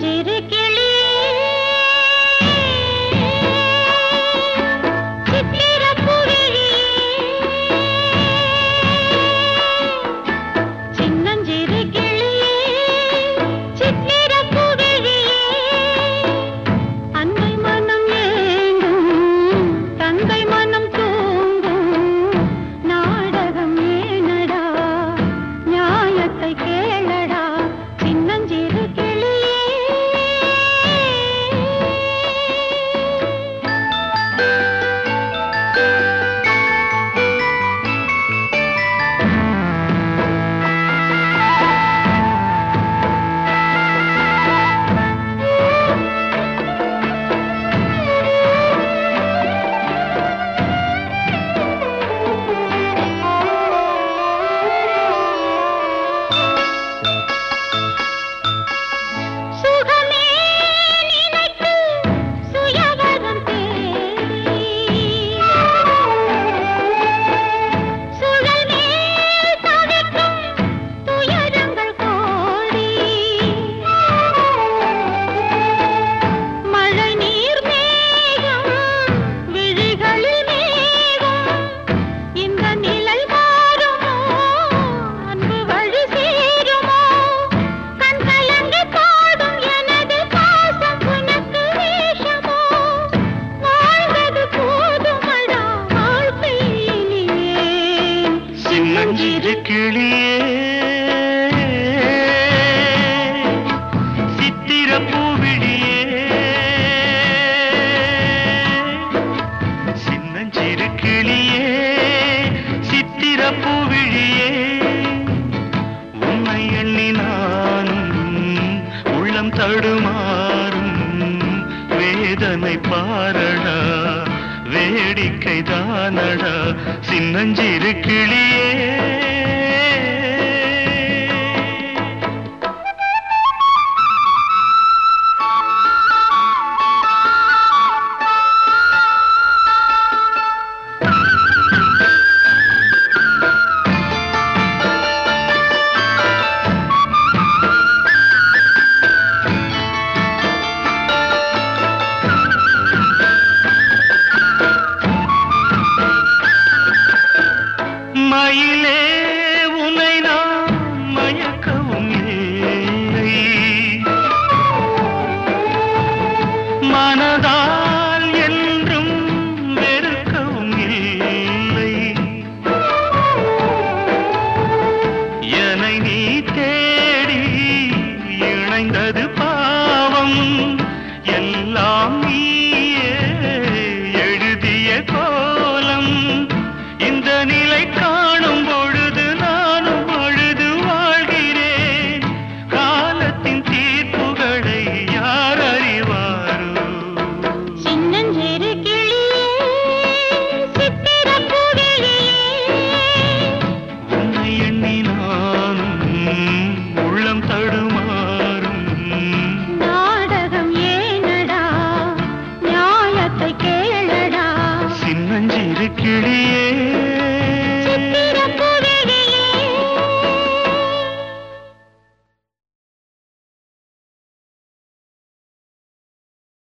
पिंजर के மஞ்சிறு கிளியே. சித்திர பூவிடியே. சின்னஞ்சிறு கிளியே சித்திர பூவிழியே உன்னை எண்ணி நானும் உள்ளம் தடுமாறும் வேதனை பாரடா. வேடிக்கைதானடா? சின்னஞ்சிறு கிளியே. சாய்ந்தது